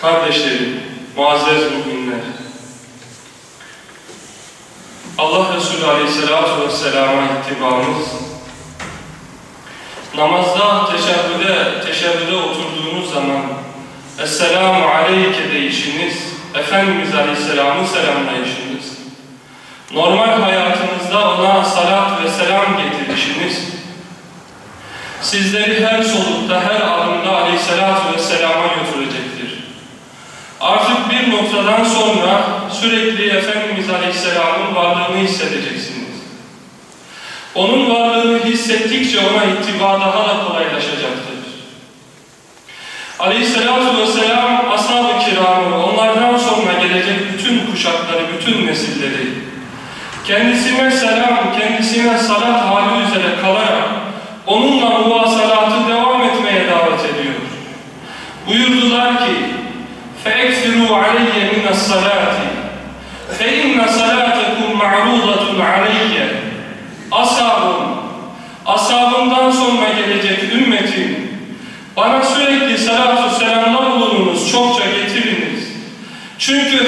Kardeşlerim, muazzez müminler. Allah Resulü Aleyhisselatü Vesselam'a ittibamız, namazda teşehhüde, teşehhüde oturduğunuz zaman Esselamu Aleyke deyişiniz, Efendimiz Aleyhisselam'ı selamlayışınız, normal hayatınızda ona salat ve selam getirişiniz, sizleri her solukta, her adımda Aleyhisselatü Vesselam'a götürecektir. Artık bir noktadan sonra sürekli Efendimiz Aleyhisselam'ın varlığını hissedeceksiniz. Onun varlığını hissettikçe ona ittiba daha da kolaylaşacaktır. Aleyhisselatü Vesselam ashab-ı kiramı, onlardan sonra gelecek bütün kuşakları, bütün nesilleri kendisine selam, kendisine salat hali üzere kalarak onunla muvasalatı devam etmeye davet ediyor. Buyurdular ki فَاَكْفِرُوا عَلَيَّ مِنَ الصَّلَاةِ فَاِنَّ صَلَاتَكُمْ مَعْرُوضَةٌ عَلَيَّ Ashabım, ashabımdan sonra gelecek ümmetim, bana sürekli salatü selamlar bulununuz, çokça getiriniz. Çünkü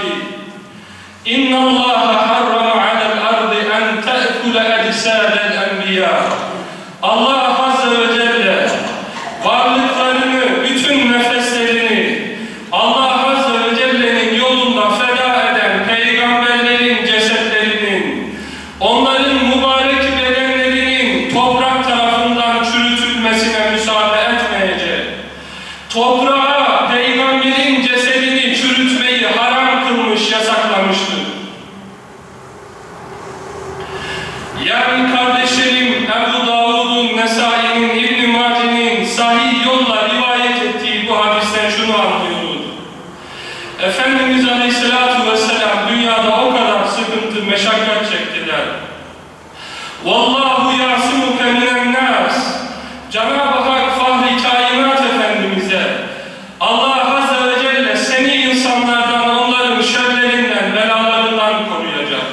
ki اِنَّ اللّٰهَ حَرَّمَ عَلَى الْأَرْضِ اَنْ تَأْكُلَ اَجْسَادَ الْاَنْبِيَاءِ. Meşakkat çektiler. Vallahu yasimuke minen nas. Cenab-ı Hak Fahri Kainat Efendimiz'e Allah Azze ve Celle seni insanlardan, onların şerlerinden, belalarından koruyacak.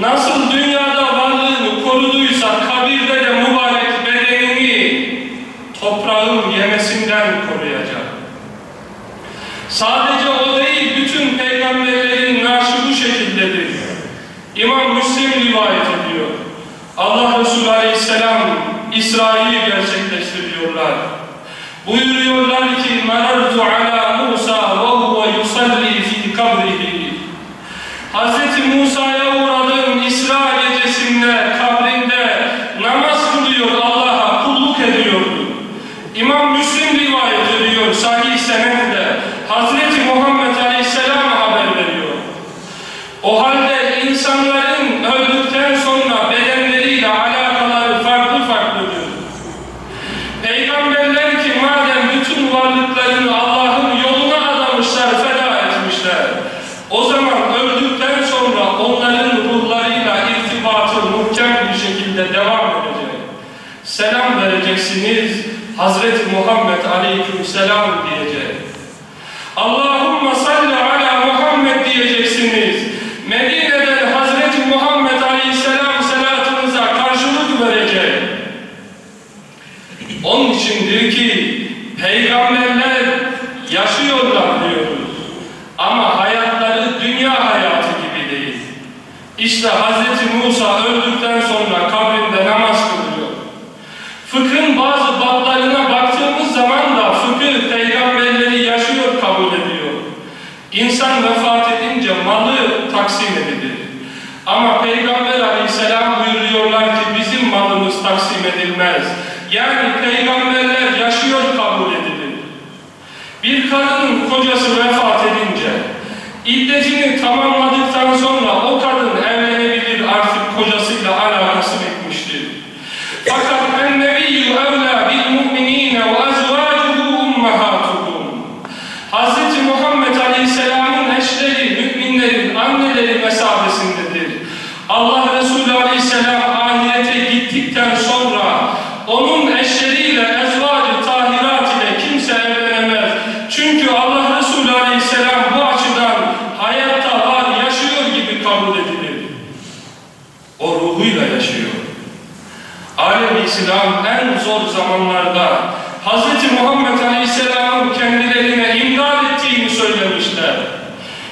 Nasıl dünyada varlığını koruduysa kabirde de mübarek bedenini toprağın yemesinden koruyacak. Sadece o değil, bütün peygamberlerin naaşı bu şekildedir. İmam Müslim rivayet ediyor. Allah Resulü Aleyhisselam İsra'yı gerçekleştiriyorlar. Buyuruyorlar ki merartu ala Musa ve huve yusalli fi kabrihi. Hz. Musa'ya uğradım İsra gecesinde kabrinde namaz kılıyor Allah'a kulluk ediyordu. İmam Müslim rivayet ediyor sahih senetle. Hz. Muhammed Aleyhisselam haber veriyor. O halde insanların öldükten sonra bedenleriyle alakaları farklı farklıdır. Peygamberler ki madem bütün varlıklarını Allah'ın yoluna adamışlar, feda etmişler. O zaman öldükten sonra onların ruhlarıyla irtibatı muhkem bir şekilde devam edecek. Selam vereceksiniz, Hazreti Muhammed Aleykümselam diyecek. Allahümme salli ala Muhammed diyeceksiniz. Medine'den Hazreti Muhammed Aleyhisselam salatınıza karşılık verecek. Onun içindir ki peygamberler yaşıyorlar diyoruz. Ama hayatları dünya hayatı gibi değil. İşte Hz. Musa öldükten sonra kılıyor. Fıkhın bazı bablarına baktığımız zaman da fıkıh peygamberleri yaşıyor kabul ediyor. İnsan vefat edince malı taksim edilir. Ama Peygamber aleyhisselam buyuruyorlar ki bizim malımız taksim edilmez. Yani peygamberler yaşıyor kabul edilir. Bir kadının kocası vefat edince iddetini tamamladıktan sonra o kadın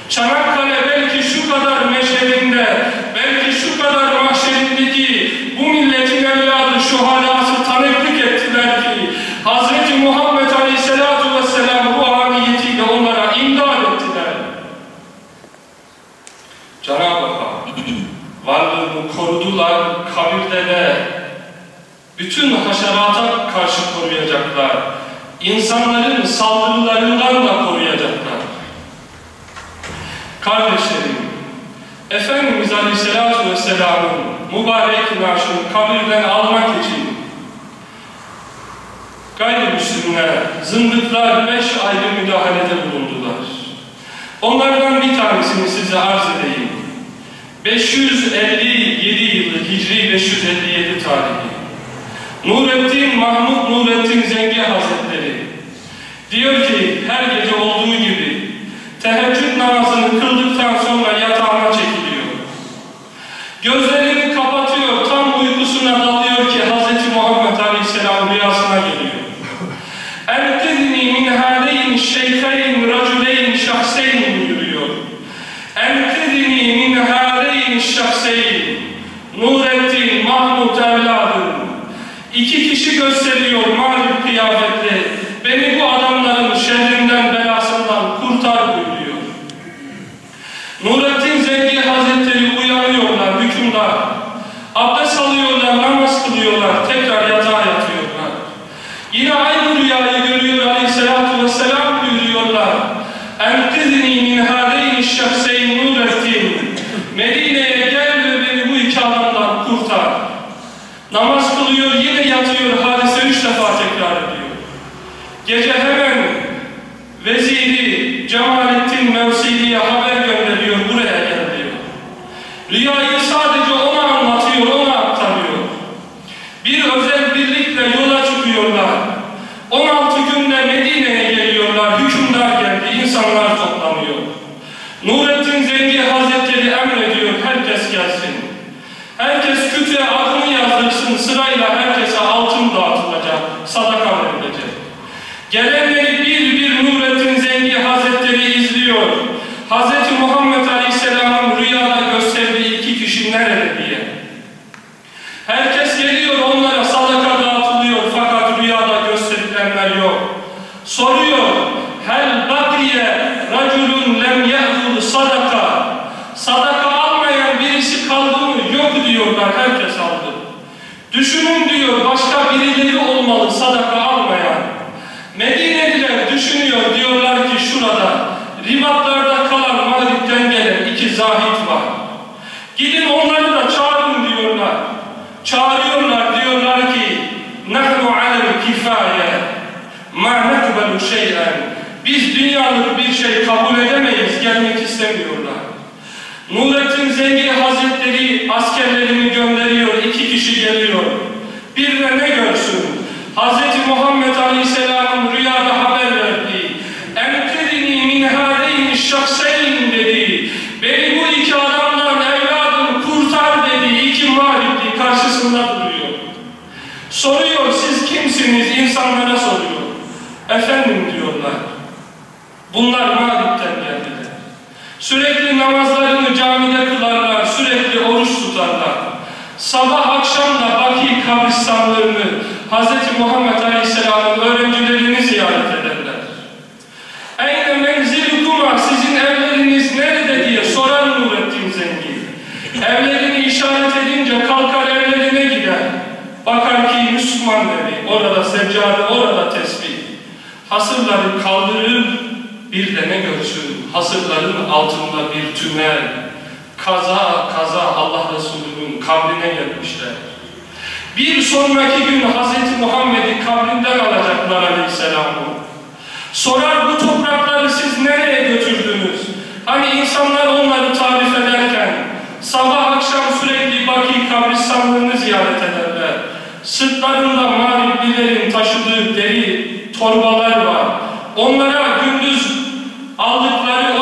Çanakkale belki şu kadar meşherinde, belki şu kadar mahşerindeki bu milletin evladı şu halası tanıklık ettiler ki Hz. Muhammed Aleyhisselatü Vesselam ruhaniyetiyle onlara imdad ettiler. Cenab-ı Hak varlığını korudular, kabirde de bütün haşerata karşı koruyacaklar. İnsanların saldırılarından da koruyacaklar. Kardeşlerim, Efendimiz Aleyhisselatü Vesselam'ın mübarek naaşını kabirden almak için gayrimüslimler, zındıklar beş ayrı müdahalede bulundular. Onlardan bir tanesini size arz edeyim. 557 yıllık Hicri 557 tarihi. Nurettin Mahmud Nurettin Zengi Hazretleri diyor ki her gece olduğu gibi teheccüd namazını kıldıktan sonra yatağına çekiliyor. Gözlerini kapatıyor, tam uykusuna dalıyor ki Hz. Muhammed Aleyhisselam rüyasına geliyor. Enqidni min hâleyn şeyheyn racüleyn şahseyn buyuruyor. Enqidni min hâleyn şahseyn Nurettin Mahmud evladım İki kişi gösteriyor mağlup kıyafetle. Beni bu adamların şerrinden, belasından kurtar buyuruyor. Nurettin Zengi Hazretleri uyanıyorlar, hükümdar. Abdest alıyorlar, namaz kılıyorlar, tekrar yatağa yatıyorlar. Yine aynı rüyayı görüyor aleyhissalatü vesselam buyuruyorlar. Enqidni min hâdeyni şahseyn Nurettin. Medine'ye gel ve beni bu iki adamdan kurtar. Namaz kılıyor, yine yatıyor, hadise üç defa tekrar ediyor. Gece hemen veziri Cemalettin Mevsili'ye haber gönderiyor, buraya gel diyor. Rüyayı sadece ona anlatıyor, ona aktarıyor. Bir özel birlikle yola çıkıyorlar. 16 günde Medine'ye geliyorlar, hükümdar geldi, insanlar toplanıyor. Nurettin Zengi Hazretleri emrediyor, herkes gelsin. Herkes kütüğe adını yazdırsın, sırayla herkese altın dağıtılacak, sadaka verilecek. Gelenleri bir bir Nurettin Zengi Hazretleri izliyor. Hz. Muhammed Aleyhisselam'ın rüyada gösterdiği iki kişi nerede dünyalık bir şey kabul edemeyiz, gelmek istemiyorlar. Nurettin Zengi Hazretleri askerlerini gönderiyor, iki kişi geliyor. Bir de ne görsün? Sabah akşam da Baki kabristanlarını Hz. Muhammed Aleyhisselam'ın öğrencilerini ziyaret ederler. Eyne menzilukuma sizin evleriniz nerede diye sorar Nurettin Zengi. Evlerini işaret edince kalkar evlerine gider. Bakar ki Müslüman evi, orada seccade, orada tesbih. Hasırları kaldırır, bir de ne görsün? Hasırların altında bir tünel. Kaza kaza Allah Resulü'nün kabrine gelmişler. Bir sonraki gün Hz. Muhammed'i kabrinden alacaklar aleyhisselamı. Sorar bu toprakları siz nereye götürdünüz? Hani insanlar onları tarif ederken sabah akşam sürekli Baki kabristanlığını ziyaret ederler. Sırtlarında mağriplilerin taşıdığı deri torbalar var. Onlara gündüz aldıkları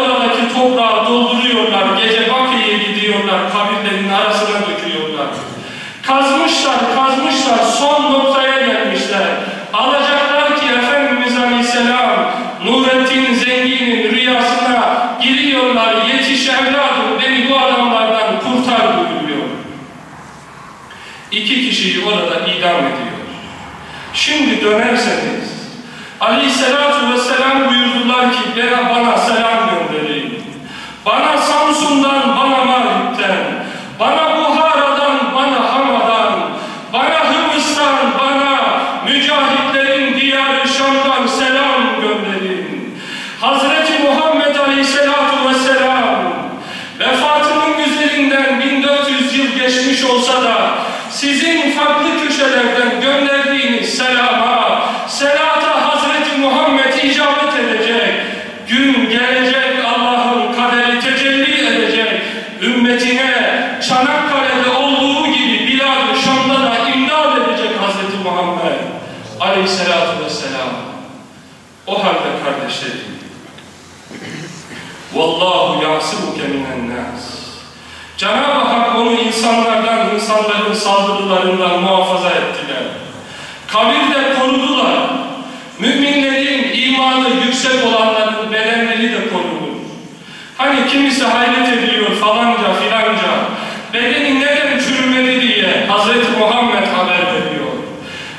kazmışlar, kazmışlar, son noktaya gelmişler. Alacaklar ki Efendimiz Aleyhisselam, Nurettin Zengin'in rüyasına giriyorlar, yetiş evladım beni bu adamlardan kurtar buyuruyor. İki kişiyi orada idam ediyor. Şimdi dönerseniz, Aleyhisselatü Vesselam buyurdular ki bana, bana selam gönderin. Bana Samsun'dan, bana Mağrib'den, bana Aleyhisselatü Vesselam. O halde kardeşlerim, Vallahu yasibuke minen nas. Cenab-ı Hak onu insanlardan, insanların saldırılarından muhafaza ettiler. Kabirde korudular. Müminlerin imanı yüksek olanların bedenleri de korunur. Hani kimisi hayret ediyor falanca filanca, bedeni neden çürümedi diye Hz. Muhammed haber veriyor.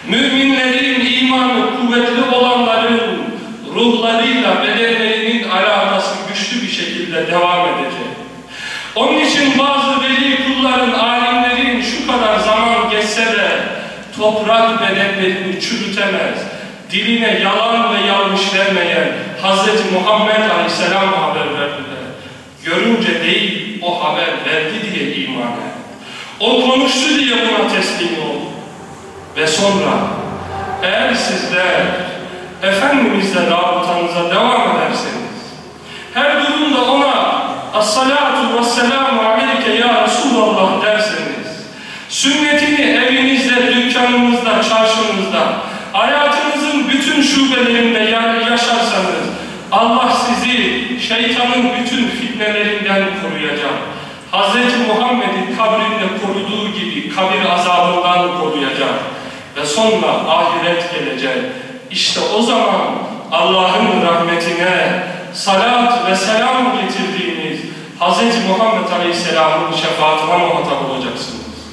Müminlerin imanı kuvvetli olanların ruhlarıyla bedenlerinin alakası güçlü bir şekilde devam edecek. Onun için bazı veli kulların, alimlerin şu kadar zaman geçse de toprak bedenlerini çürütemez. Diline yalan ve yanlış vermeyen Hz. Muhammed Aleyhisselam haber verdiler. Görünce değil, o haber verdi diye iman et. O konuştu diye buna teslim ol. Ve sonra eğer sizler Efendimizle rabıtanıza devam ederseniz, her durumda ona As-salatu vesselamu aleyke ya Resulallah derseniz, evinizde, dükkanınızda, çarşınızda, hayatınızın bütün şubelerinde yaşarsanız, Allah sizi şeytanın bütün fitnelerinden koruyacak. Hz. Muhammed'i kabrinde koruduğu gibi kabir azabından koruyacak. Ve sonra ahiret gelecek. İşte o zaman Allah'ın rahmetine salat ve selam getirdiğiniz Hz. Muhammed Aleyhisselam'ın şefaatine muhatap olacaksınız.